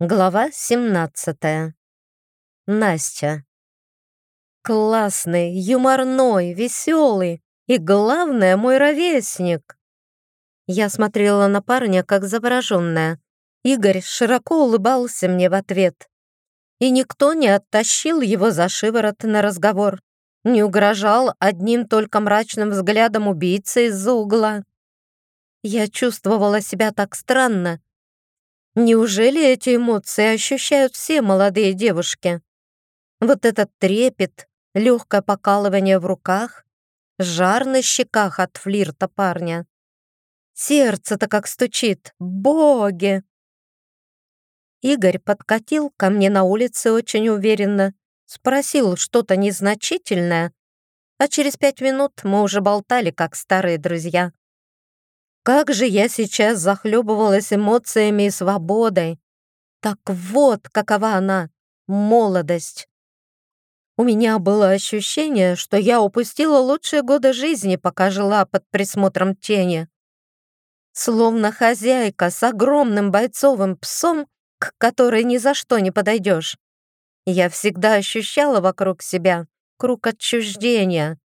Глава 17. Настя. Классный, юморной, веселый и, главное, мой ровесник. Я смотрела на парня, как завороженная. Игорь широко улыбался мне в ответ. И никто не оттащил его за шиворот на разговор, не угрожал одним только мрачным взглядом убийцы из-за угла. Я чувствовала себя так странно, Неужели эти эмоции ощущают все молодые девушки? Вот этот трепет, легкое покалывание в руках, жар на щеках от флирта парня. Сердце-то как стучит. Боги! Игорь подкатил ко мне на улице очень уверенно, спросил что-то незначительное, а через пять минут мы уже болтали, как старые друзья. Как же я сейчас захлебывалась эмоциями и свободой. Так вот, какова она, молодость. У меня было ощущение, что я упустила лучшие годы жизни, пока жила под присмотром тени. Словно хозяйка с огромным бойцовым псом, к которой ни за что не подойдешь. Я всегда ощущала вокруг себя круг отчуждения.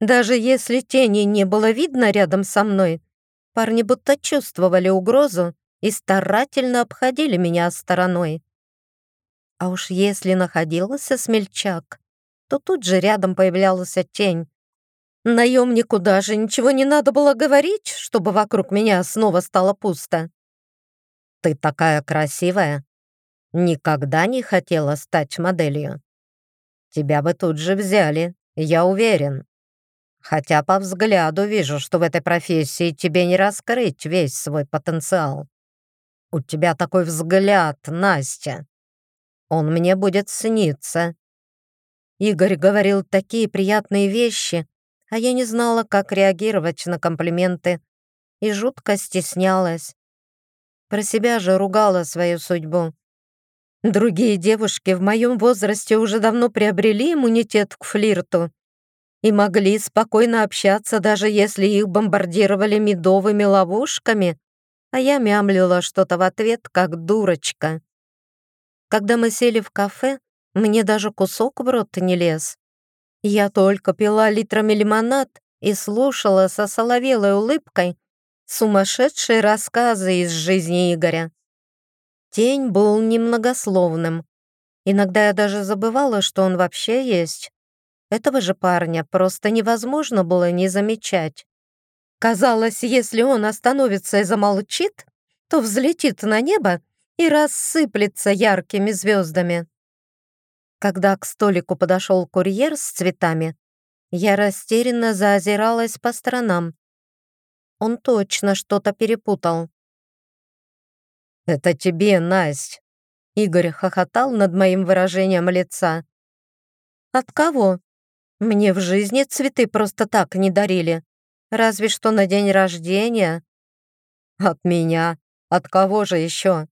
Даже если тени не было видно рядом со мной, Парни будто чувствовали угрозу и старательно обходили меня стороной. А уж если находился смельчак, то тут же рядом появлялась тень. Наемнику даже ничего не надо было говорить, чтобы вокруг меня снова стало пусто. «Ты такая красивая. Никогда не хотела стать моделью. Тебя бы тут же взяли, я уверен», Хотя по взгляду вижу, что в этой профессии тебе не раскрыть весь свой потенциал. У тебя такой взгляд, Настя. Он мне будет сниться. Игорь говорил такие приятные вещи, а я не знала, как реагировать на комплименты и жутко стеснялась. Про себя же ругала свою судьбу. Другие девушки в моем возрасте уже давно приобрели иммунитет к флирту и могли спокойно общаться, даже если их бомбардировали медовыми ловушками, а я мямлила что-то в ответ, как дурочка. Когда мы сели в кафе, мне даже кусок в рот не лез. Я только пила литрами лимонад и слушала со соловелой улыбкой сумасшедшие рассказы из жизни Игоря. Тень был немногословным. Иногда я даже забывала, что он вообще есть. Этого же парня просто невозможно было не замечать. Казалось, если он остановится и замолчит, то взлетит на небо и рассыплется яркими звездами. Когда к столику подошел курьер с цветами, я растерянно заозиралась по сторонам. Он точно что-то перепутал. «Это тебе, Насть!» Игорь хохотал над моим выражением лица. «От кого?» Мне в жизни цветы просто так не дарили. Разве что на день рождения. От меня. От кого же еще?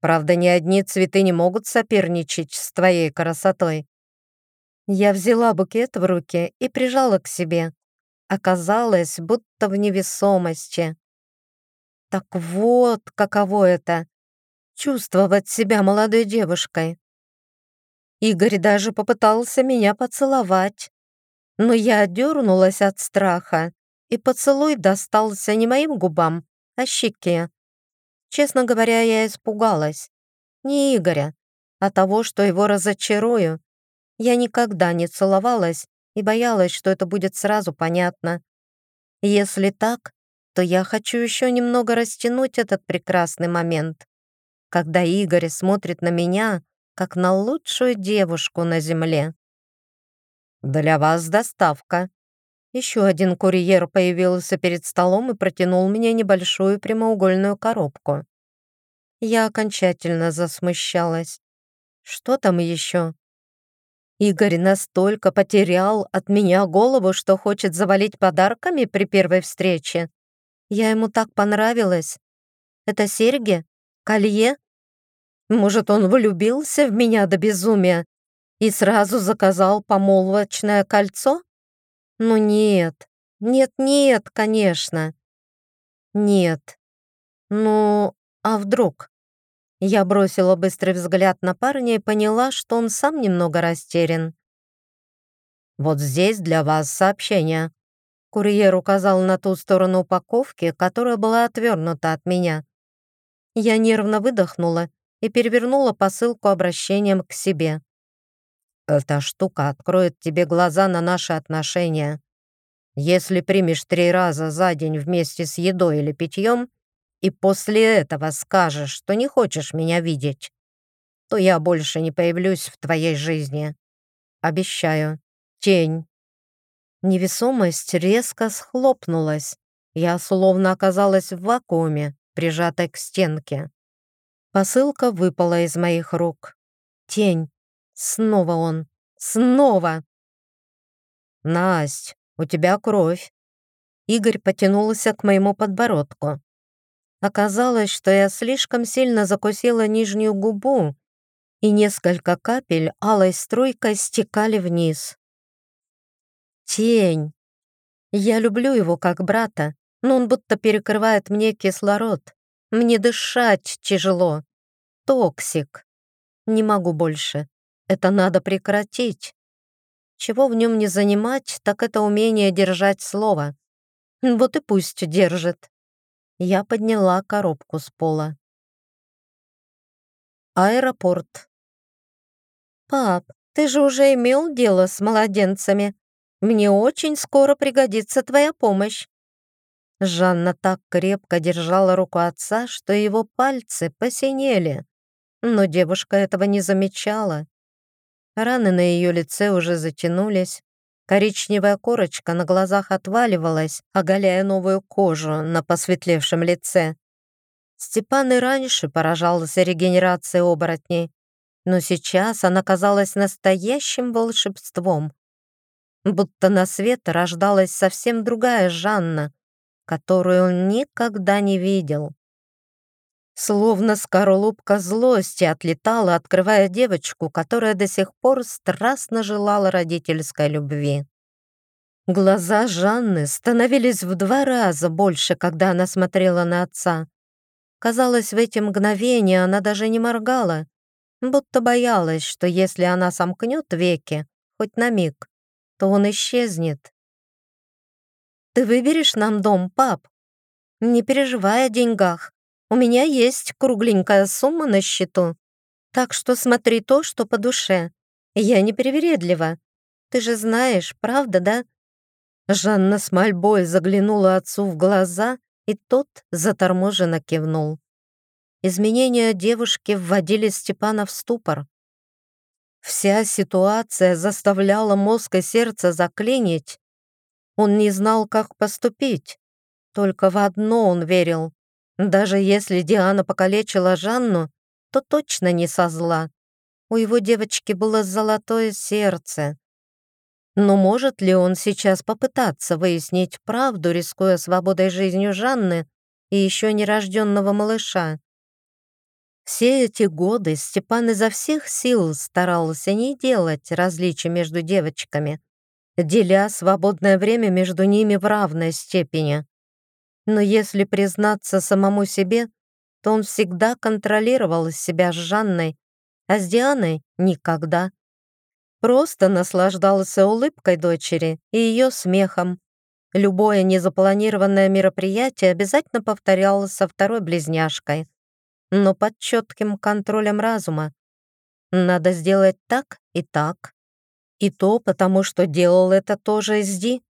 Правда, ни одни цветы не могут соперничать с твоей красотой. Я взяла букет в руки и прижала к себе. Оказалось, будто в невесомости. Так вот, каково это — чувствовать себя молодой девушкой. Игорь даже попытался меня поцеловать. Но я дернулась от страха, и поцелуй достался не моим губам, а щеке. Честно говоря, я испугалась. Не Игоря, а того, что его разочарую. Я никогда не целовалась и боялась, что это будет сразу понятно. Если так, то я хочу еще немного растянуть этот прекрасный момент, когда Игорь смотрит на меня, как на лучшую девушку на земле. «Для вас доставка». Еще один курьер появился перед столом и протянул мне небольшую прямоугольную коробку. Я окончательно засмущалась. Что там еще? Игорь настолько потерял от меня голову, что хочет завалить подарками при первой встрече. Я ему так понравилась. Это серьги? Колье? Может, он влюбился в меня до безумия и сразу заказал помолвочное кольцо? Ну нет, нет-нет, конечно. Нет. Ну, а вдруг? Я бросила быстрый взгляд на парня и поняла, что он сам немного растерян. «Вот здесь для вас сообщение». Курьер указал на ту сторону упаковки, которая была отвернута от меня. Я нервно выдохнула и перевернула посылку обращением к себе. «Эта штука откроет тебе глаза на наши отношения. Если примешь три раза за день вместе с едой или питьем, и после этого скажешь, что не хочешь меня видеть, то я больше не появлюсь в твоей жизни. Обещаю. Тень». Невесомость резко схлопнулась. Я словно оказалась в вакууме, прижатой к стенке. Посылка выпала из моих рук. Тень. Снова он. Снова. «Насть, у тебя кровь». Игорь потянулся к моему подбородку. Оказалось, что я слишком сильно закусила нижнюю губу, и несколько капель алой струйкой стекали вниз. Тень. Я люблю его как брата, но он будто перекрывает мне кислород. Мне дышать тяжело. Токсик. Не могу больше. Это надо прекратить. Чего ему не занимать, так это умение держать слово. Вот и пусть держит. Я подняла коробку с пола. Аэропорт. «Пап, ты же уже имел дело с младенцами. Мне очень скоро пригодится твоя помощь». Жанна так крепко держала руку отца, что его пальцы посинели. Но девушка этого не замечала. Раны на ее лице уже затянулись. Коричневая корочка на глазах отваливалась, оголяя новую кожу на посветлевшем лице. Степан и раньше поражался регенерацией оборотней, но сейчас она казалась настоящим волшебством будто на свет рождалась совсем другая Жанна, которую он никогда не видел. Словно скорлупка злости отлетала, открывая девочку, которая до сих пор страстно желала родительской любви. Глаза Жанны становились в два раза больше, когда она смотрела на отца. Казалось, в эти мгновения она даже не моргала, будто боялась, что если она сомкнет веки, хоть на миг, то он исчезнет. «Ты выберешь нам дом, пап? Не переживай о деньгах. У меня есть кругленькая сумма на счету. Так что смотри то, что по душе. Я не привередлива. Ты же знаешь, правда, да?» Жанна с мольбой заглянула отцу в глаза, и тот заторможенно кивнул. Изменения девушки вводили Степана в ступор. Вся ситуация заставляла мозг и сердце заклинить. Он не знал, как поступить. Только в одно он верил. Даже если Диана покалечила Жанну, то точно не со зла. У его девочки было золотое сердце. Но может ли он сейчас попытаться выяснить правду, рискуя свободой жизнью Жанны и еще нерожденного малыша? Все эти годы Степан изо всех сил старался не делать различий между девочками, деля свободное время между ними в равной степени. Но если признаться самому себе, то он всегда контролировал себя с Жанной, а с Дианой — никогда. Просто наслаждался улыбкой дочери и ее смехом. Любое незапланированное мероприятие обязательно повторялось со второй близняшкой но под четким контролем разума. Надо сделать так и так. И то потому, что делал это тоже SD.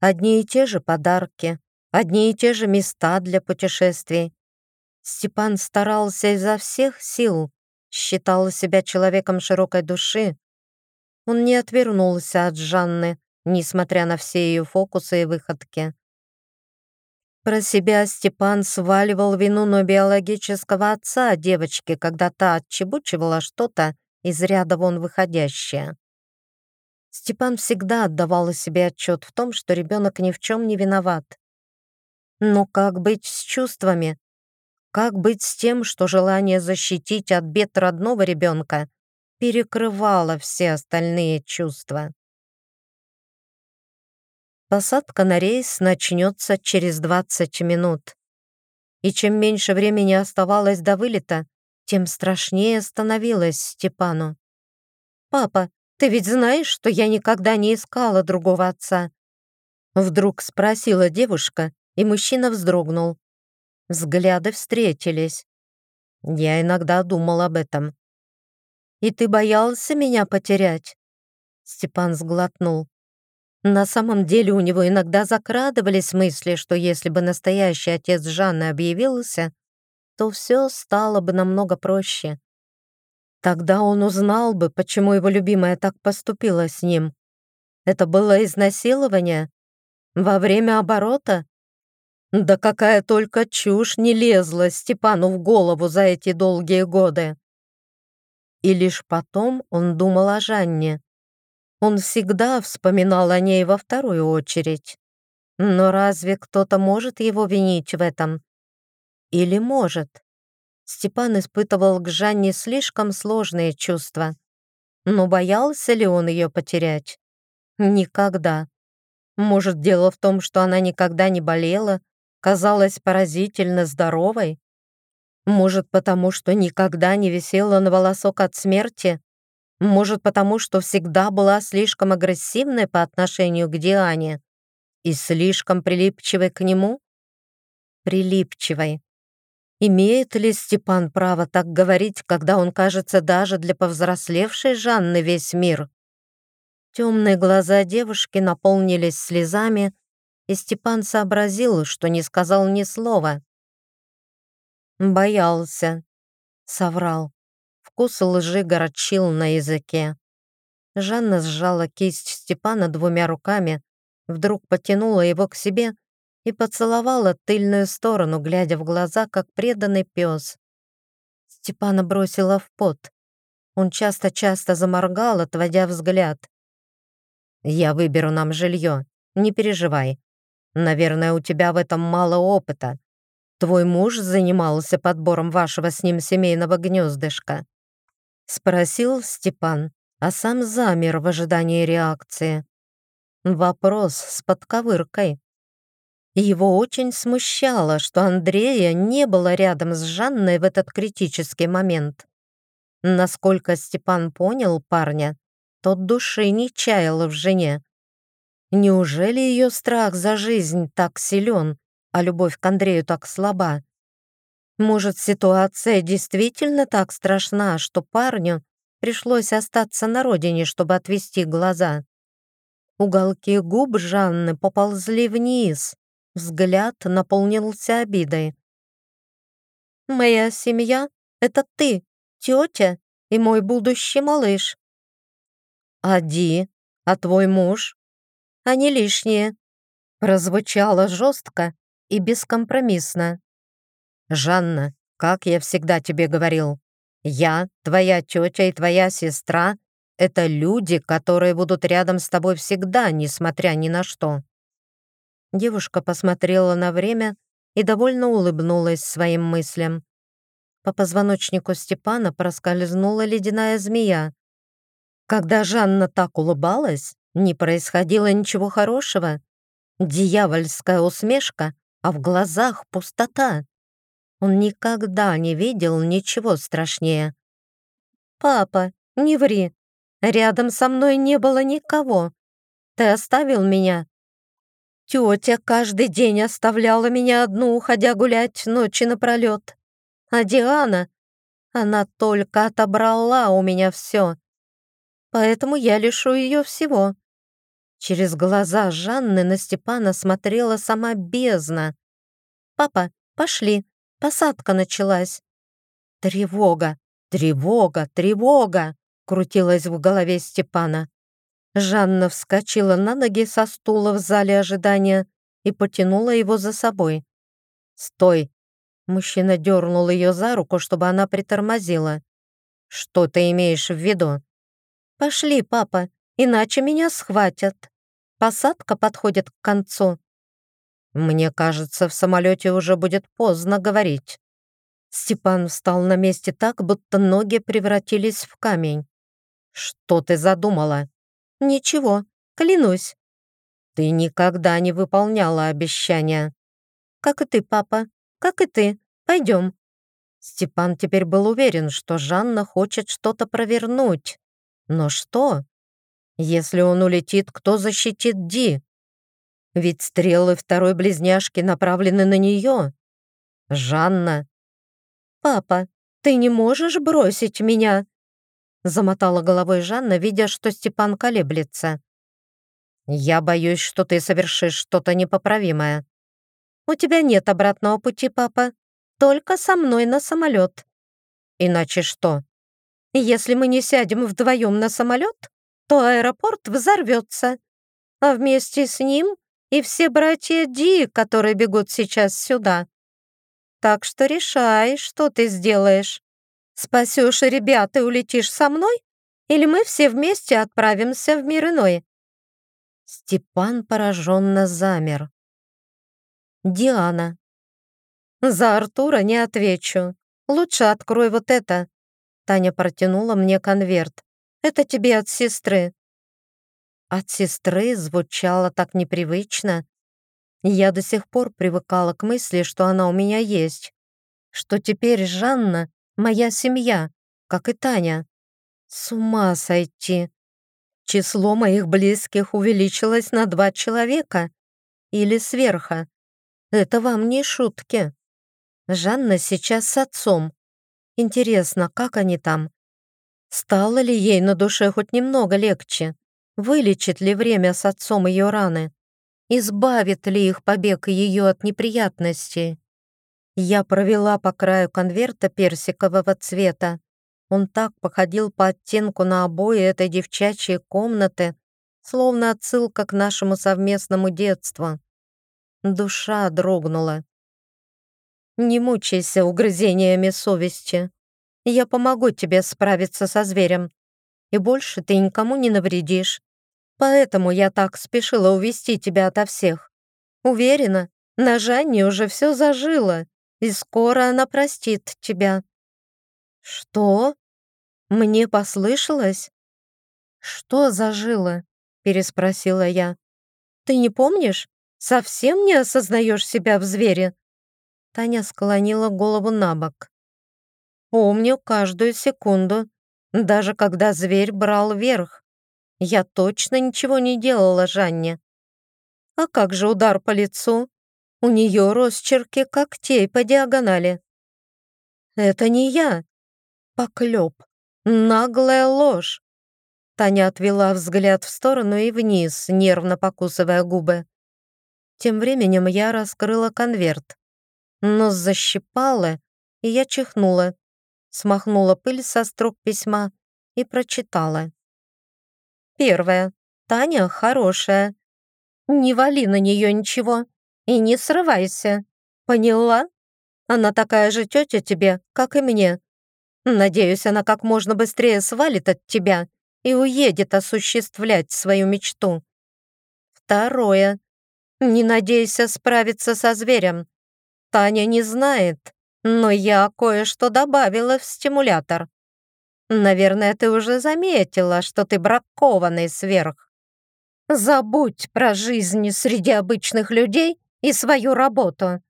Одни и те же подарки, одни и те же места для путешествий. Степан старался изо всех сил, считал себя человеком широкой души. Он не отвернулся от Жанны, несмотря на все ее фокусы и выходки. Про себя Степан сваливал вину на биологического отца девочки, когда та отчебучивала что-то из ряда вон выходящее. Степан всегда отдавал себе отчет в том, что ребенок ни в чем не виноват. Но как быть с чувствами? Как быть с тем, что желание защитить от бед родного ребенка перекрывало все остальные чувства? Посадка на рейс начнется через 20 минут. И чем меньше времени оставалось до вылета, тем страшнее становилось Степану. «Папа, ты ведь знаешь, что я никогда не искала другого отца?» Вдруг спросила девушка, и мужчина вздрогнул. Взгляды встретились. Я иногда думал об этом. «И ты боялся меня потерять?» Степан сглотнул. На самом деле у него иногда закрадывались мысли, что если бы настоящий отец Жанны объявился, то все стало бы намного проще. Тогда он узнал бы, почему его любимая так поступила с ним. Это было изнасилование? Во время оборота? Да какая только чушь не лезла Степану в голову за эти долгие годы. И лишь потом он думал о Жанне. Он всегда вспоминал о ней во вторую очередь. Но разве кто-то может его винить в этом? Или может? Степан испытывал к Жанне слишком сложные чувства. Но боялся ли он ее потерять? Никогда. Может, дело в том, что она никогда не болела, казалась поразительно здоровой? Может, потому что никогда не висела на волосок от смерти? Может, потому что всегда была слишком агрессивной по отношению к Диане и слишком прилипчивой к нему? Прилипчивой. Имеет ли Степан право так говорить, когда он кажется даже для повзрослевшей Жанны весь мир? Темные глаза девушки наполнились слезами, и Степан сообразил, что не сказал ни слова. Боялся. Соврал. Вкус лжи горчил на языке. Жанна сжала кисть Степана двумя руками, вдруг потянула его к себе и поцеловала тыльную сторону, глядя в глаза, как преданный пес. Степана бросила в пот. Он часто-часто заморгал, отводя взгляд. «Я выберу нам жилье, не переживай. Наверное, у тебя в этом мало опыта. Твой муж занимался подбором вашего с ним семейного гнездышка?» Спросил Степан, а сам замер в ожидании реакции. Вопрос с подковыркой. Его очень смущало, что Андрея не было рядом с Жанной в этот критический момент. Насколько Степан понял парня, тот души не чаял в жене. Неужели ее страх за жизнь так силен, а любовь к Андрею так слаба? Может, ситуация действительно так страшна, что парню пришлось остаться на родине, чтобы отвести глаза? Уголки губ Жанны поползли вниз, Взгляд наполнился обидой. «Моя семья — это ты, тетя и мой будущий малыш». «Ади, а твой муж?» «Они лишние», — прозвучало жестко и бескомпромиссно. «Жанна, как я всегда тебе говорил, я, твоя тетя и твоя сестра — это люди, которые будут рядом с тобой всегда, несмотря ни на что. Девушка посмотрела на время и довольно улыбнулась своим мыслям. По позвоночнику Степана проскользнула ледяная змея. Когда Жанна так улыбалась, не происходило ничего хорошего. Дьявольская усмешка, а в глазах пустота. Он никогда не видел ничего страшнее. «Папа, не ври. Рядом со мной не было никого. Ты оставил меня, Тетя каждый день оставляла меня одну, уходя гулять ночи напролет. А Диана, она только отобрала у меня все. Поэтому я лишу ее всего. Через глаза Жанны на Степана смотрела сама бездна. «Папа, пошли, посадка началась». «Тревога, тревога, тревога!» крутилась в голове Степана. Жанна вскочила на ноги со стула в зале ожидания и потянула его за собой. «Стой!» Мужчина дернул ее за руку, чтобы она притормозила. «Что ты имеешь в виду?» «Пошли, папа, иначе меня схватят. Посадка подходит к концу». «Мне кажется, в самолете уже будет поздно говорить». Степан встал на месте так, будто ноги превратились в камень. «Что ты задумала?» «Ничего, клянусь». «Ты никогда не выполняла обещания». «Как и ты, папа, как и ты. Пойдем». Степан теперь был уверен, что Жанна хочет что-то провернуть. Но что? Если он улетит, кто защитит Ди? Ведь стрелы второй близняшки направлены на нее. Жанна. «Папа, ты не можешь бросить меня?» Замотала головой Жанна, видя, что Степан колеблется. «Я боюсь, что ты совершишь что-то непоправимое». «У тебя нет обратного пути, папа. Только со мной на самолет». «Иначе что?» «Если мы не сядем вдвоем на самолет, то аэропорт взорвется, а вместе с ним и все братья Ди, которые бегут сейчас сюда. Так что решай, что ты сделаешь. Спасешь ребят и улетишь со мной? Или мы все вместе отправимся в мир иной?» Степан пораженно замер. Диана. «За Артура не отвечу. Лучше открой вот это». Таня протянула мне конверт. «Это тебе от сестры. От сестры звучало так непривычно. Я до сих пор привыкала к мысли, что она у меня есть, что теперь Жанна — моя семья, как и Таня. С ума сойти. Число моих близких увеличилось на два человека или сверха. Это вам не шутки. Жанна сейчас с отцом. Интересно, как они там? Стало ли ей на душе хоть немного легче? Вылечит ли время с отцом ее раны? Избавит ли их побег ее от неприятностей? Я провела по краю конверта персикового цвета. Он так походил по оттенку на обои этой девчачьей комнаты, словно отсылка к нашему совместному детству. Душа дрогнула. «Не мучайся угрызениями совести. Я помогу тебе справиться со зверем, и больше ты никому не навредишь. Поэтому я так спешила увести тебя ото всех. Уверена, на Жанне уже все зажило, и скоро она простит тебя». «Что? Мне послышалось?» «Что зажило?» — переспросила я. «Ты не помнишь? Совсем не осознаешь себя в звере?» Таня склонила голову на бок. «Помню каждую секунду, даже когда зверь брал верх. Я точно ничего не делала Жанне. А как же удар по лицу? У нее росчерки когтей по диагонали. Это не я. Поклеп. Наглая ложь. Таня отвела взгляд в сторону и вниз, нервно покусывая губы. Тем временем я раскрыла конверт. Нос защипала, и я чихнула, смахнула пыль со строк письма и прочитала. Первое. Таня хорошая. Не вали на нее ничего и не срывайся. Поняла? Она такая же тетя тебе, как и мне. Надеюсь, она как можно быстрее свалит от тебя и уедет осуществлять свою мечту. Второе. Не надейся справиться со зверем. Таня не знает, но я кое-что добавила в стимулятор. Наверное, ты уже заметила, что ты бракованный сверх. Забудь про жизнь среди обычных людей и свою работу.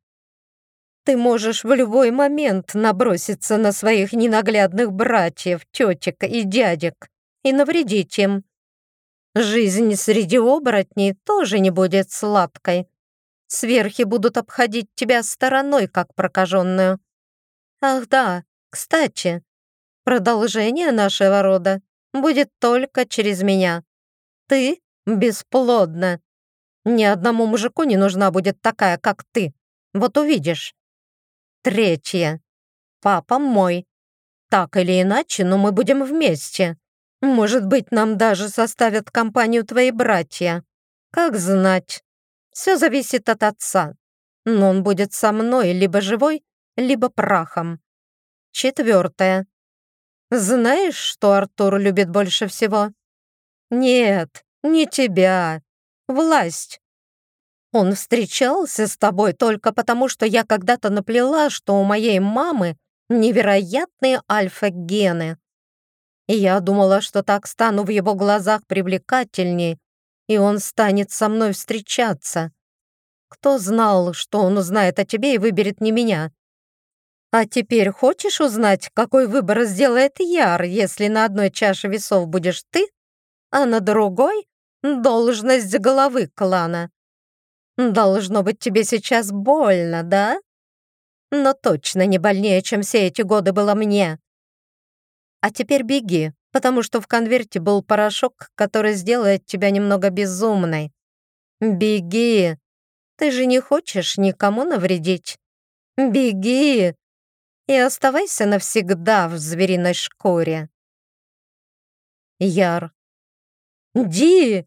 Ты можешь в любой момент наброситься на своих ненаглядных братьев, тетек и дядек и навредить им. Жизнь среди оборотней тоже не будет сладкой. Сверхи будут обходить тебя стороной, как прокаженную. Ах да, кстати, Продолжение нашего рода будет только через меня. Ты бесплодна. Ни одному мужику не нужна будет такая, как ты. Вот увидишь. Третье. Папа мой. Так или иначе, но мы будем вместе. Может быть, нам даже составят компанию твои братья. Как знать. Все зависит от отца. Но он будет со мной либо живой, либо прахом. Четвертое. Знаешь, что Артур любит больше всего? Нет, не тебя. Власть. Он встречался с тобой только потому, что я когда-то наплела, что у моей мамы невероятные альфа-гены. И я думала, что так стану в его глазах привлекательней, и он станет со мной встречаться. Кто знал, что он узнает о тебе и выберет не меня? А теперь хочешь узнать, какой выбор сделает Яр, если на одной чаше весов будешь ты, а на другой — должность головы клана? Должно быть тебе сейчас больно, да? Но точно не больнее, чем все эти годы было мне. А теперь беги, потому что в конверте был порошок, который сделает тебя немного безумной. Беги! Ты же не хочешь никому навредить. Беги! И оставайся навсегда в звериной шкуре. Яр. «Ди!»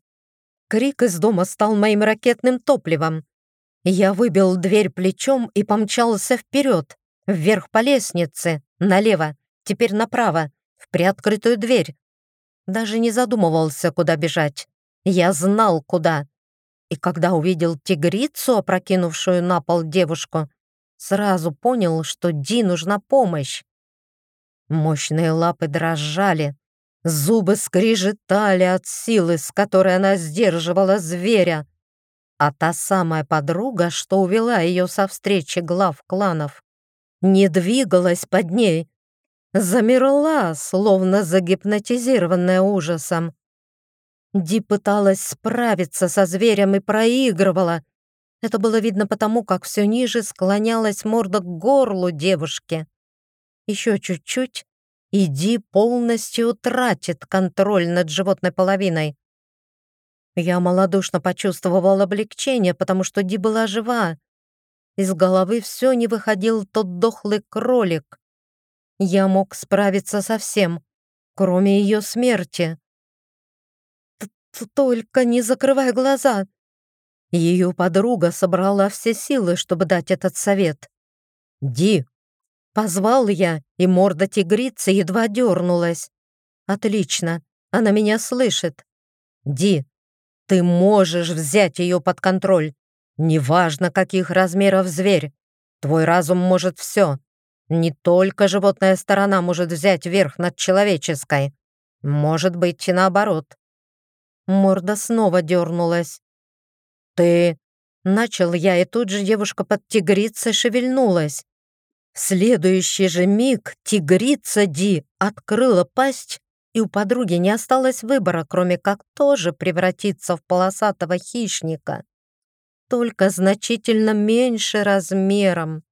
Крик из дома стал моим ракетным топливом. Я выбил дверь плечом и помчался вперед, вверх по лестнице, налево, теперь направо, в приоткрытую дверь. Даже не задумывался, куда бежать. Я знал, куда. И когда увидел тигрицу, опрокинувшую на пол девушку, сразу понял, что Ди нужна помощь. Мощные лапы дрожали, зубы скрижетали от силы, с которой она сдерживала зверя. А та самая подруга, что увела ее со встречи глав кланов, не двигалась под ней, замерла, словно загипнотизированная ужасом. Ди пыталась справиться со зверем и проигрывала. Это было видно потому, как все ниже склонялась морда к горлу девушки. Еще чуть-чуть, и Ди полностью утратит контроль над животной половиной. Я малодушно почувствовал облегчение, потому что Ди была жива. Из головы все не выходил тот дохлый кролик. Я мог справиться со всем, кроме ее смерти. «Только не закрывай глаза!» Ее подруга собрала все силы, чтобы дать этот совет. «Ди!» Позвал я, и морда тигрицы едва дернулась. «Отлично, она меня слышит. Ди, ты можешь взять ее под контроль. Неважно, каких размеров зверь. Твой разум может все. Не только животная сторона может взять верх над человеческой. Может быть и наоборот. Морда снова дернулась. «Ты...» Начал я, и тут же девушка под тигрицей шевельнулась. В следующий же миг тигрица Ди открыла пасть, и у подруги не осталось выбора, кроме как тоже превратиться в полосатого хищника, только значительно меньше размером.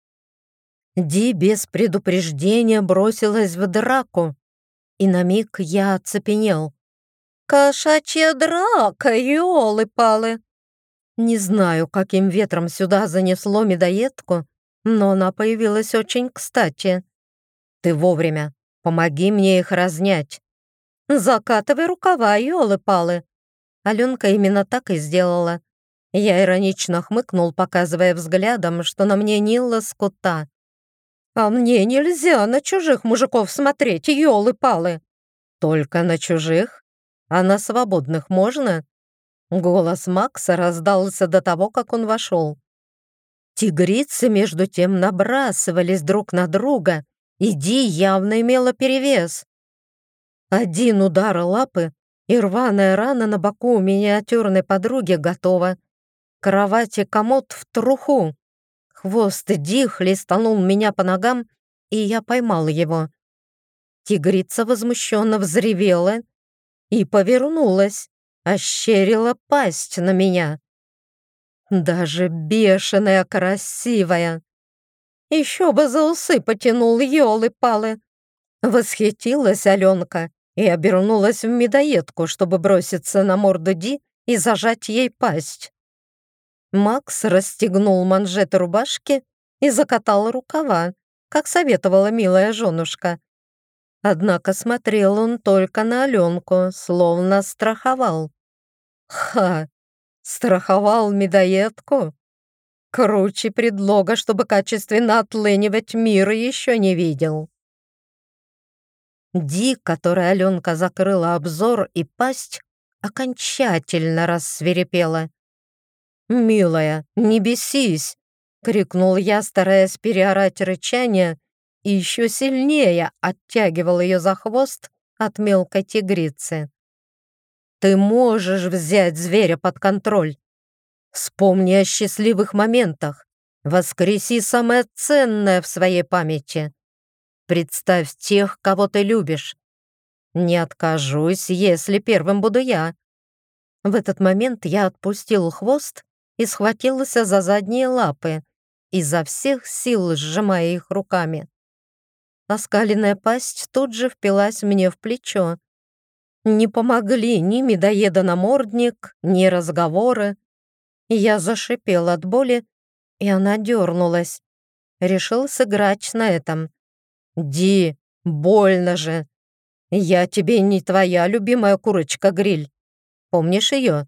Ди без предупреждения бросилась в драку, и на миг я оцепенел. «Кошачья драка, ёлы-палы!» Не знаю, каким ветром сюда занесло медоедку, но она появилась очень кстати. «Ты вовремя. Помоги мне их разнять». «Закатывай рукава, ёлы-палы!» Аленка именно так и сделала. Я иронично хмыкнул, показывая взглядом, что на мне не лоскута. «А мне нельзя на чужих мужиков смотреть, ёлы-палы!» «Только на чужих?» А на свободных можно?» Голос Макса раздался до того, как он вошел. Тигрицы, между тем, набрасывались друг на друга, и Ди явно имела перевес. Один удар лапы, и рваная рана на боку у миниатюрной подруги готова. Кровати комод в труху. Хвост Ди хлестанул меня по ногам, и я поймал его. Тигрица возмущенно взревела и повернулась, ощерила пасть на меня. Даже бешеная красивая. Еще бы за усы потянул елы-палы. Восхитилась Аленка и обернулась в медоедку, чтобы броситься на морду Ди и зажать ей пасть. Макс расстегнул манжеты рубашки и закатал рукава, как советовала милая женушка. Однако смотрел он только на Аленку, словно страховал. Ха! Страховал медоедку? Круче предлога, чтобы качественно отлынивать мир, еще не видел. Ди, которой Аленка закрыла обзор и пасть, окончательно рассверепела. «Милая, не бесись!» — крикнул я, стараясь переорать рычание и еще сильнее оттягивал ее за хвост от мелкой тигрицы. «Ты можешь взять зверя под контроль. Вспомни о счастливых моментах. Воскреси самое ценное в своей памяти. Представь тех, кого ты любишь. Не откажусь, если первым буду я. В этот момент я отпустил хвост и схватился за задние лапы, изо всех сил сжимая их руками. Оскаленная пасть тут же впилась мне в плечо. Не помогли ни медоеда-намордник, ни разговоры. Я зашипел от боли, и она дернулась. Решил сыграть на этом. «Ди, больно же! Я тебе не твоя любимая курочка-гриль. Помнишь ее?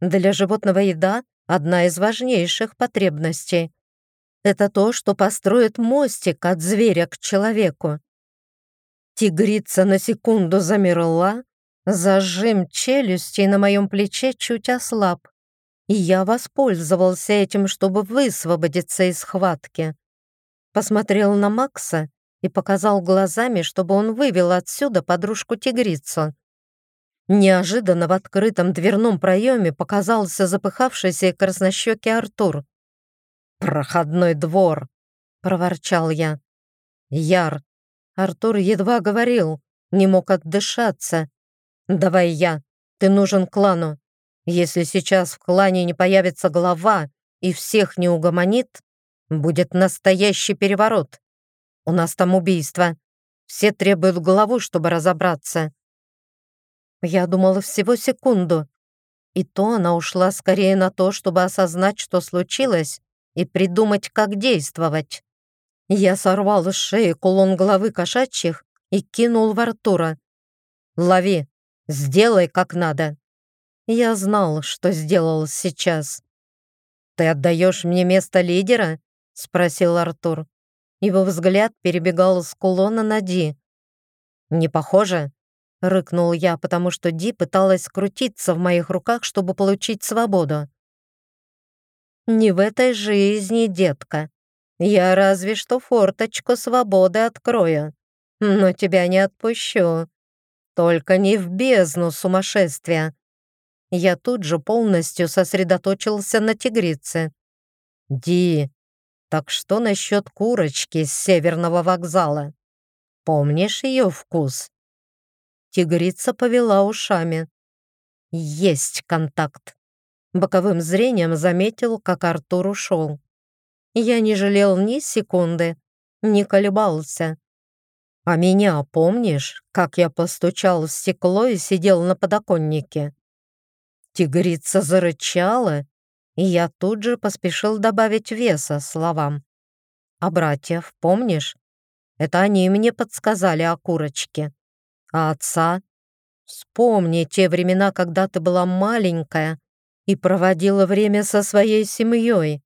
Для животного еда — одна из важнейших потребностей. Это то, что построит мостик от зверя к человеку. Тигрица на секунду замерла, зажим челюсти на моем плече чуть ослаб, и я воспользовался этим, чтобы высвободиться из схватки. Посмотрел на Макса и показал глазами, чтобы он вывел отсюда подружку-тигрицу. Неожиданно в открытом дверном проеме показался запыхавшийся и краснощекий Артур. «Проходной двор!» — проворчал я. «Яр!» Артур едва говорил, не мог отдышаться. «Давай я, ты нужен клану. Если сейчас в клане не появится глава и всех не угомонит, будет настоящий переворот. У нас там убийство. Все требуют главу, чтобы разобраться». Я думала всего секунду. И то она ушла скорее на то, чтобы осознать, что случилось, и придумать, как действовать. Я сорвал с шеи кулон головы кошачьих и кинул в Артура. «Лови! Сделай как надо!» Я знал, что сделал сейчас. «Ты отдаешь мне место лидера?» — спросил Артур. Его взгляд перебегал с кулона на Ди. «Не похоже?» — рыкнул я, потому что Ди пыталась крутиться в моих руках, чтобы получить свободу. Не в этой жизни, детка. Я разве что форточку свободы открою, но тебя не отпущу. Только не в бездну сумасшествия. Я тут же полностью сосредоточился на тигрице. Ди, так что насчет курочки с северного вокзала? Помнишь ее вкус? Тигрица повела ушами. Есть контакт. Боковым зрением заметил, как Артур ушел. Я не жалел ни секунды, не колебался. «А меня помнишь, как я постучал в стекло и сидел на подоконнике?» Тигрица зарычала, и я тут же поспешил добавить веса словам. «А братьев помнишь? Это они мне подсказали о курочке. А отца? Вспомни те времена, когда ты была маленькая, и проводила время со своей семьей.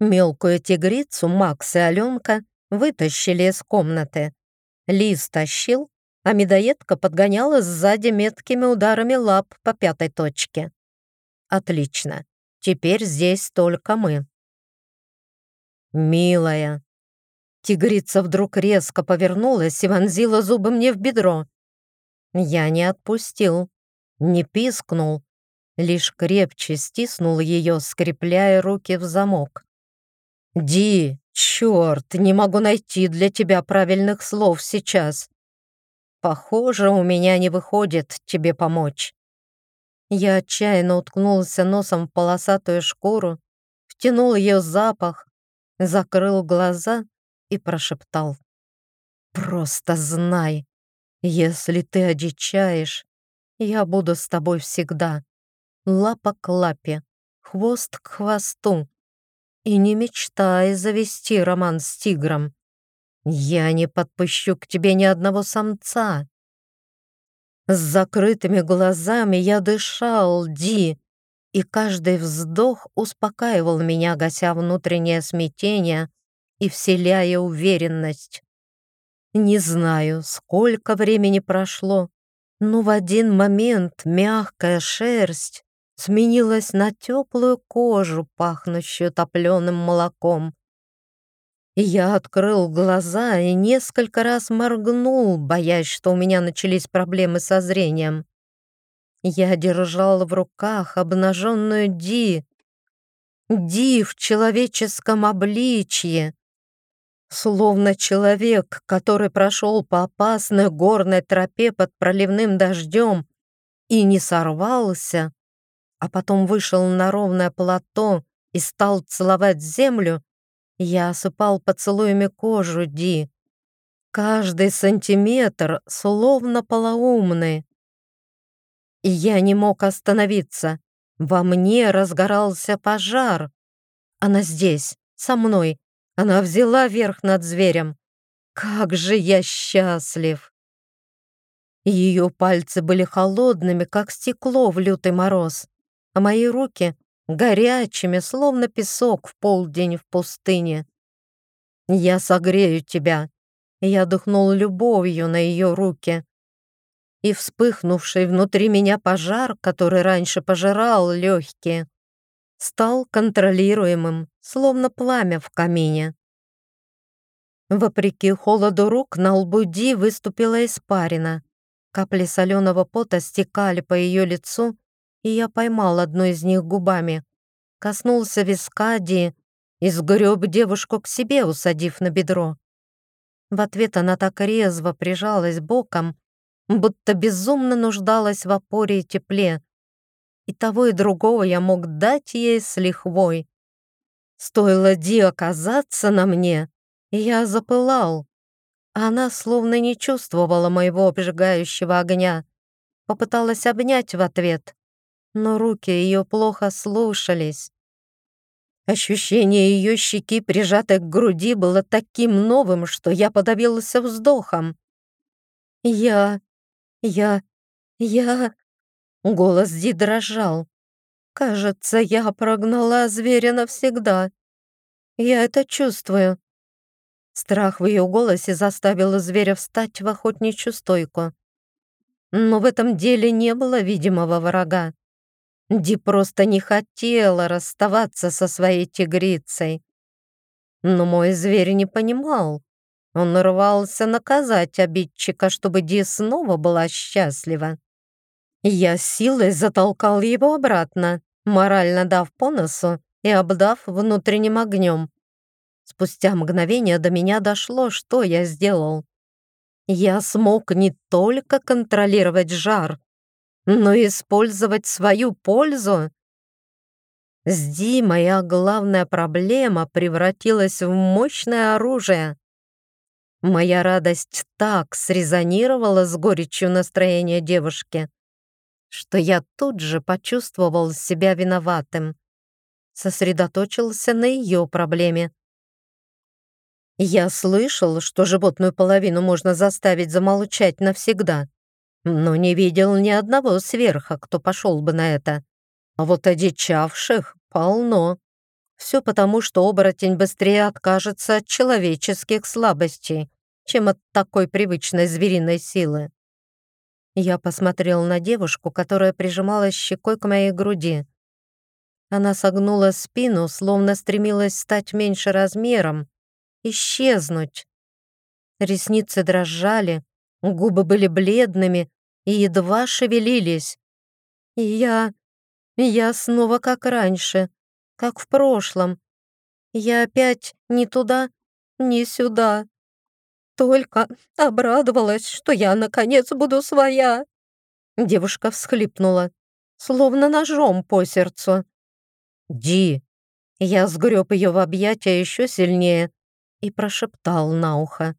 Мелкую тигрицу Макс и Аленка вытащили из комнаты. Лис тащил, а медоедка подгоняла сзади меткими ударами лап по пятой точке. Отлично. Теперь здесь только мы. Милая. Тигрица вдруг резко повернулась и вонзила зубы мне в бедро. Я не отпустил, не пискнул, лишь крепче стиснул ее, скрепляя руки в замок. «Ди, черт, не могу найти для тебя правильных слов сейчас. Похоже, у меня не выходит тебе помочь». Я отчаянно уткнулся носом в полосатую шкуру, втянул ее запах, закрыл глаза и прошептал. «Просто знай, если ты одичаешь, я буду с тобой всегда лапа к лапе, хвост к хвосту. И не мечтай завести роман с тигром. Я не подпущу к тебе ни одного самца. С закрытыми глазами я дышал, Ди, и каждый вздох успокаивал меня, гася внутреннее смятение и вселяя уверенность. Не знаю, сколько времени прошло, но в один момент мягкая шерсть сменилась на теплую кожу, пахнущую топленым молоком. И я открыл глаза и несколько раз моргнул, боясь, что у меня начались проблемы со зрением. Я держал в руках обнаженную Ди. Ди в человеческом обличье. Словно человек, который прошел по опасной горной тропе под проливным дождем и не сорвался, а потом вышел на ровное плато и стал целовать землю, я осыпал поцелуями кожу Ди. Каждый сантиметр словно полоумный. И я не мог остановиться. Во мне разгорался пожар. Она здесь, со мной. Она взяла верх над зверем. Как же я счастлив! Ее пальцы были холодными, как стекло в лютый мороз, а мои руки — горячими, словно песок в полдень в пустыне. «Я согрею тебя!» Я дыхнул любовью на ее руки. И вспыхнувший внутри меня пожар, который раньше пожирал легкие, стал контролируемым, словно пламя в камине. Вопреки холоду рук на лбу Ди выступила испарина. Капли соленого пота стекали по ее лицу, и я поймал одну из них губами. Коснулся виска Ди и сгреб девушку к себе, усадив на бедро. В ответ она так резво прижалась боком, будто безумно нуждалась в опоре и тепле. И того, и другого я мог дать ей с лихвой. Стоило Ди оказаться на мне, я запылал. Она словно не чувствовала моего обжигающего огня. Попыталась обнять в ответ, но руки ее плохо слушались. Ощущение ее щеки, прижатой к груди, было таким новым, что я подавился вздохом. «Я... я... я...» Голос Ди дрожал. «Кажется, я прогнала зверя навсегда. Я это чувствую. Страх в ее голосе заставил зверя встать в охотничью стойку. Но в этом деле не было видимого врага. Ди просто не хотела расставаться со своей тигрицей. Но мой зверь не понимал. Он рвался наказать обидчика, чтобы Ди снова была счастлива. Я силой затолкал его обратно, морально дав по носу и обдав внутренним огнем. Спустя мгновение до меня дошло, что я сделал. Я смог не только контролировать жар, но использовать свою пользу. С Ди моя главная проблема превратилась в мощное оружие. Моя радость так срезонировала с горечью настроения девушки, что я тут же почувствовал себя виноватым. Сосредоточился на ее проблеме. Я слышал, что животную половину можно заставить замолчать навсегда, но не видел ни одного сверха, кто пошел бы на это. А вот одичавших полно. Все потому, что оборотень быстрее откажется от человеческих слабостей, чем от такой привычной звериной силы. Я посмотрел на девушку, которая прижималась щекой к моей груди. Она согнула спину, словно стремилась стать меньше размером, исчезнуть. Ресницы дрожали, губы были бледными и едва шевелились. И я... я снова как раньше, как в прошлом. Я опять не туда, не сюда. Только обрадовалась, что я, наконец, буду своя. Девушка всхлипнула, словно ножом по сердцу. «Ди!» Я сгреб ее в объятия еще сильнее и прошептал на ухо.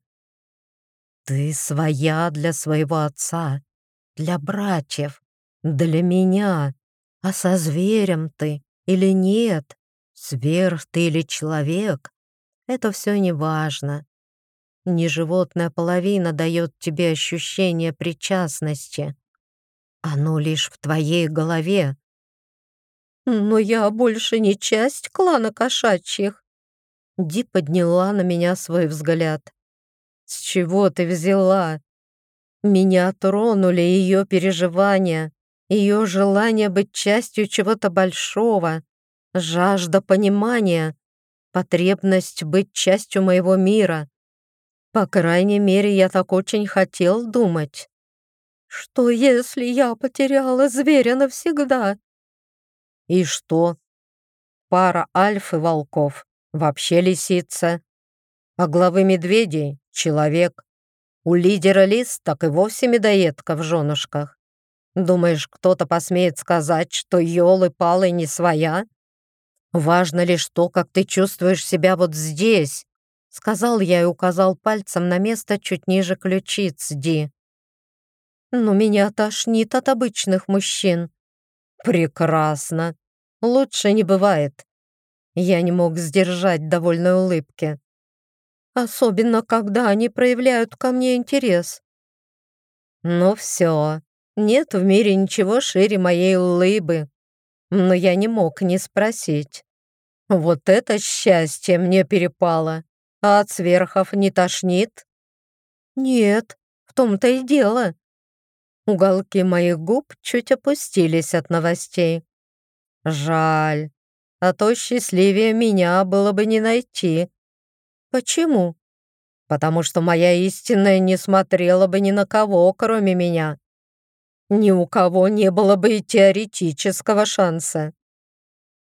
«Ты своя для своего отца, для братьев, для меня, а со зверем ты или нет, сверх ты или человек, это все не важно. Не животная половина дает тебе ощущение причастности. Оно лишь в твоей голове. Но я больше не часть клана кошачьих. Ди подняла на меня свой взгляд. «С чего ты взяла?» Меня тронули ее переживания, ее желание быть частью чего-то большого, жажда понимания, потребность быть частью моего мира. По крайней мере, я так очень хотел думать. Что если я потеряла зверя навсегда? И что? пара альф и волков, вообще лисица. А главы медведей — человек. У лидера лис так и вовсе медоедка в женушках. Думаешь, кто-то посмеет сказать, что елы-палы не своя? Важно лишь то, как ты чувствуешь себя вот здесь, сказал я и указал пальцем на место чуть ниже ключиц Ди. Но меня тошнит от обычных мужчин. Прекрасно. Лучше не бывает. Я не мог сдержать довольной улыбки. Особенно, когда они проявляют ко мне интерес. Ну все, нет в мире ничего шире моей улыбы. Но я не мог не спросить. Вот это счастье мне перепало. А от сверхов не тошнит? Нет, в том-то и дело. Уголки моих губ чуть опустились от новостей. Жаль, а то счастливее меня было бы не найти. Почему? Потому что моя истинная не смотрела бы ни на кого, кроме меня. Ни у кого не было бы и теоретического шанса.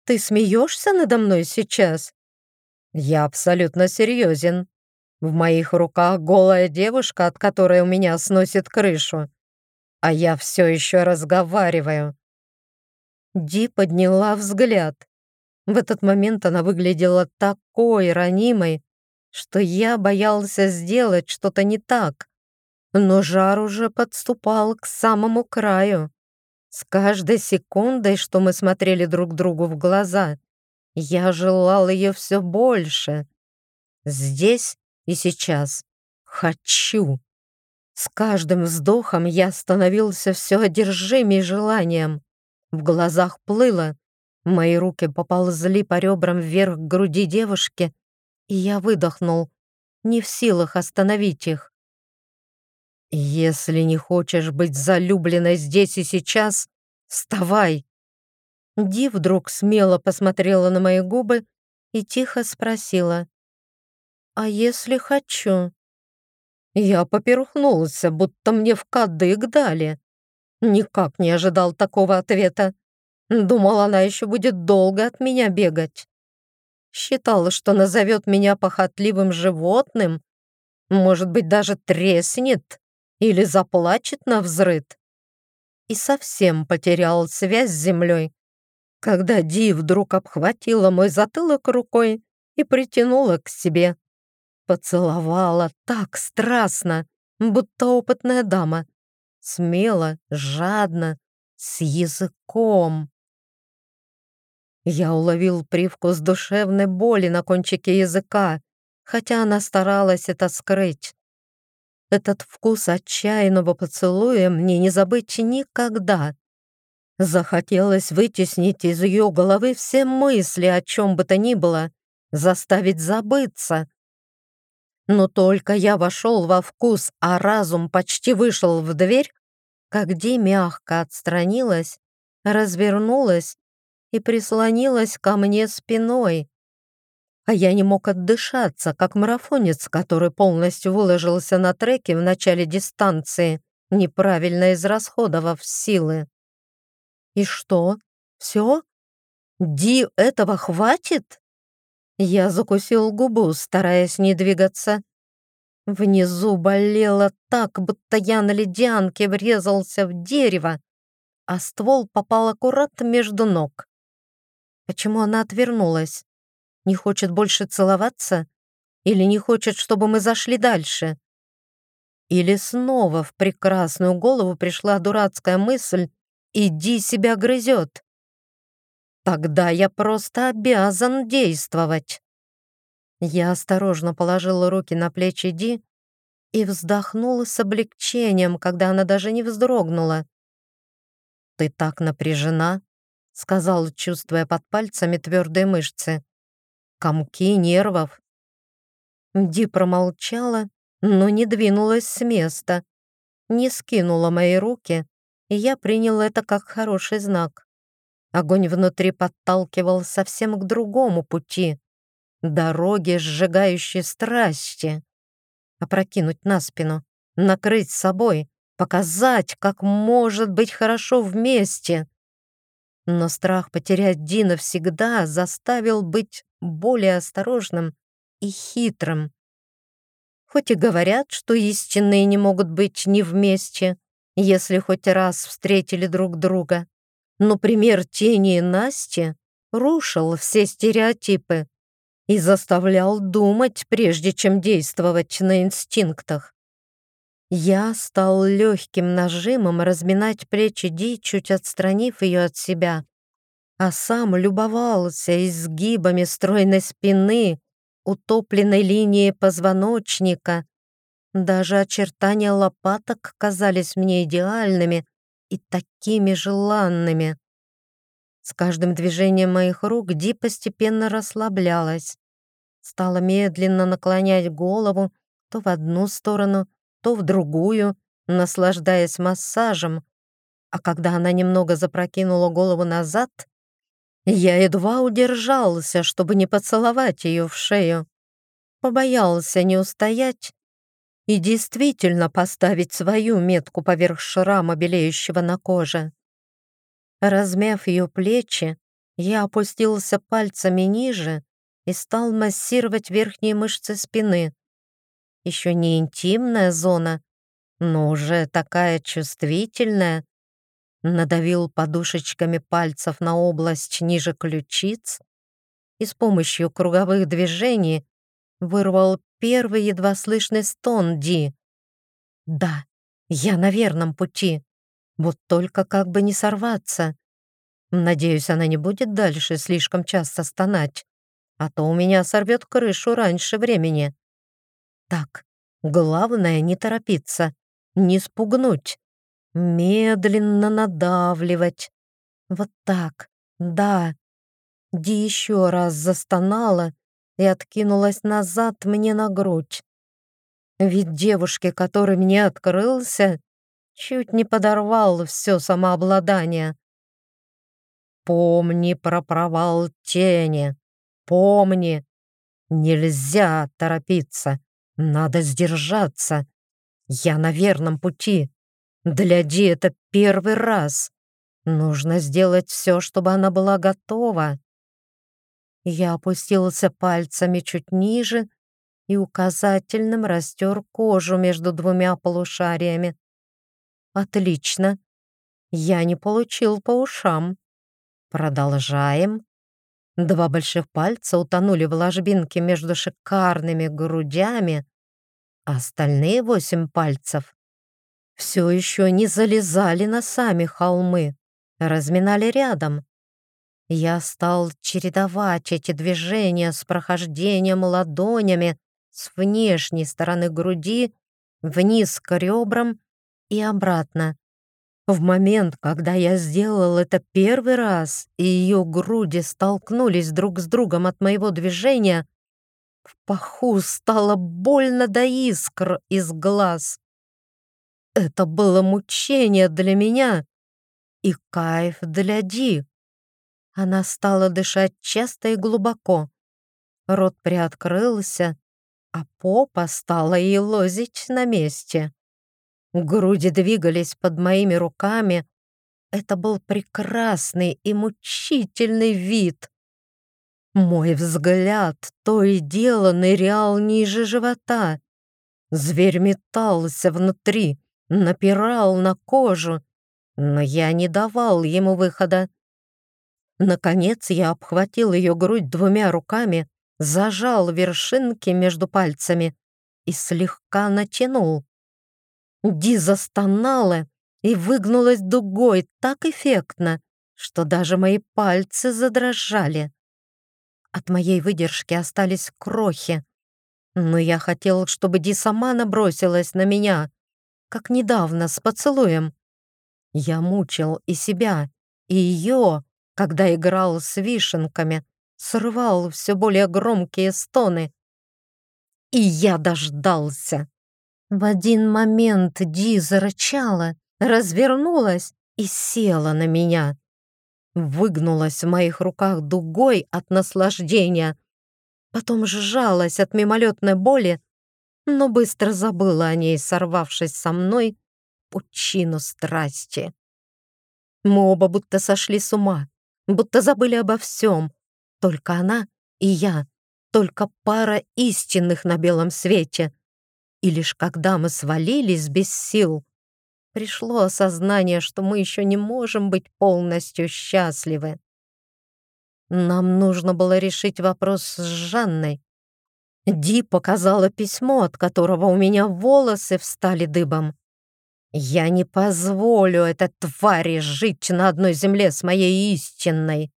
Ты смеешься надо мной сейчас? Я абсолютно серьезен. В моих руках голая девушка, от которой у меня сносит крышу. А я все еще разговариваю. Ди подняла взгляд. В этот момент она выглядела такой ранимой, что я боялся сделать что-то не так. Но жар уже подступал к самому краю. С каждой секундой, что мы смотрели друг другу в глаза, я желал ее все больше. Здесь и сейчас. Хочу. С каждым вздохом я становился все одержимей желанием. В глазах плыло. Мои руки поползли по ребрам вверх к груди девушки, и я выдохнул, не в силах остановить их. «Если не хочешь быть залюбленной здесь и сейчас, вставай!» Ди вдруг смело посмотрела на мои губы и тихо спросила. «А если хочу?» Я поперхнулся, будто мне в кадык дали. Никак не ожидал такого ответа. Думал, она еще будет долго от меня бегать. Считала, что назовет меня похотливым животным, может быть, даже треснет или заплачет на взрыд. И совсем потерял связь с землей, когда Ди вдруг обхватила мой затылок рукой и притянула к себе. Поцеловала так страстно, будто опытная дама. Смело, жадно, с языком. Я уловил привкус душевной боли на кончике языка, хотя она старалась это скрыть. Этот вкус отчаянного поцелуя мне не забыть никогда. Захотелось вытеснить из ее головы все мысли о чем бы то ни было, заставить забыться. Но только я вошел во вкус, а разум почти вышел в дверь, как Ди мягко отстранилась, развернулась и прислонилась ко мне спиной а я не мог отдышаться, как марафонец, который полностью выложился на треке в начале дистанции, неправильно израсходовав силы. И что? Все? Ди, этого хватит? Я закусил губу, стараясь не двигаться. Внизу болело так, будто я на ледянке врезался в дерево, а ствол попал аккурат между ног. Почему она отвернулась? Не хочет больше целоваться? Или не хочет, чтобы мы зашли дальше? Или снова в прекрасную голову пришла дурацкая мысль «иди себя грызет». Тогда я просто обязан действовать. Я осторожно положила руки на плечи Ди и вздохнула с облегчением, когда она даже не вздрогнула. «Ты так напряжена», — сказал, чувствуя под пальцами твердые мышцы комки нервов. Ди промолчала, но не двинулась с места, не скинула мои руки, и я принял это как хороший знак. Огонь внутри подталкивал совсем к другому пути, дороге, сжигающей страсти. Опрокинуть на спину, накрыть собой, показать, как может быть хорошо вместе. Но страх потерять Ди навсегда заставил быть более осторожным и хитрым. Хоть и говорят, что истинные не могут быть не вместе, если хоть раз встретили друг друга. Но пример тени и Насти рушил все стереотипы и заставлял думать, прежде чем действовать на инстинктах. Я стал легким нажимом разминать плечи Ди, чуть отстранив ее от себя, а сам любовался изгибами стройной спины, утопленной линией позвоночника. Даже очертания лопаток казались мне идеальными и такими желанными. С каждым движением моих рук Ди постепенно расслаблялась. Стала медленно наклонять голову то в одну сторону, то в другую, наслаждаясь массажем, а когда она немного запрокинула голову назад, я едва удержался, чтобы не поцеловать ее в шею. Побоялся не устоять и действительно поставить свою метку поверх шрама, белеющего на коже. Размяв ее плечи, я опустился пальцами ниже и стал массировать верхние мышцы спины. Еще не интимная зона, но уже такая чувствительная. Надавил подушечками пальцев на область ниже ключиц и с помощью круговых движений вырвал первый едва слышный стон Ди. «Да, я на верном пути. Вот только как бы не сорваться. Надеюсь, она не будет дальше слишком часто стонать, а то у меня сорвет крышу раньше времени». Так, главное не торопиться, не спугнуть. Медленно надавливать. Вот так, да. Ди еще раз застонала и откинулась назад мне на грудь. Ведь девушке, который мне открылся, чуть не подорвал все самообладание. Помни про провал тени. Помни, нельзя торопиться. Надо сдержаться. Я на верном пути. Для Ди это первый раз. Нужно сделать все, чтобы она была готова. Я опустился пальцами чуть ниже и указательным растер кожу между двумя полушариями. Отлично. Я не получил по ушам. Продолжаем. Два больших пальца утонули в ложбинке между шикарными грудями, а остальные восемь пальцев все еще не залезали на сами холмы, разминали рядом. Я стал чередовать эти движения с прохождением ладонями с внешней стороны груди вниз к ребрам и обратно. В момент, когда я сделал это первый раз, и ее груди столкнулись друг с другом от моего движения, в паху стало больно до искр из глаз. Это было мучение для меня и кайф для Ди. Она стала дышать часто и глубоко. Рот приоткрылся, а попа стала ей лозить на месте. Груди двигались под моими руками. Это был прекрасный и мучительный вид. Мой взгляд то и дело нырял ниже живота. Зверь метался внутри, напирал на кожу, но я не давал ему выхода. Наконец я обхватил ее грудь двумя руками, зажал вершинки между пальцами и слегка натянул. Ди застонала и выгнулась дугой так эффектно, что даже мои пальцы задрожали. От моей выдержки остались крохи. Но я хотел, чтобы Ди сама набросилась на меня, как недавно с поцелуем. Я мучил и себя, и ее, когда играл с вишенками, срывал все более громкие стоны. И я дождался. В один момент Ди зарычала, развернулась и села на меня выгнулась в моих руках дугой от наслаждения, потом сжалась от мимолетной боли, но быстро забыла о ней, сорвавшись со мной пучину страсти. Мы оба будто сошли с ума, будто забыли обо всем. Только она и я, только пара истинных на белом свете. И лишь когда мы свалились без сил, пришло осознание, что мы еще не можем быть полностью счастливы. Нам нужно было решить вопрос с Жанной. Ди показала письмо, от которого у меня волосы встали дыбом. Я не позволю этой твари жить на одной земле с моей истинной.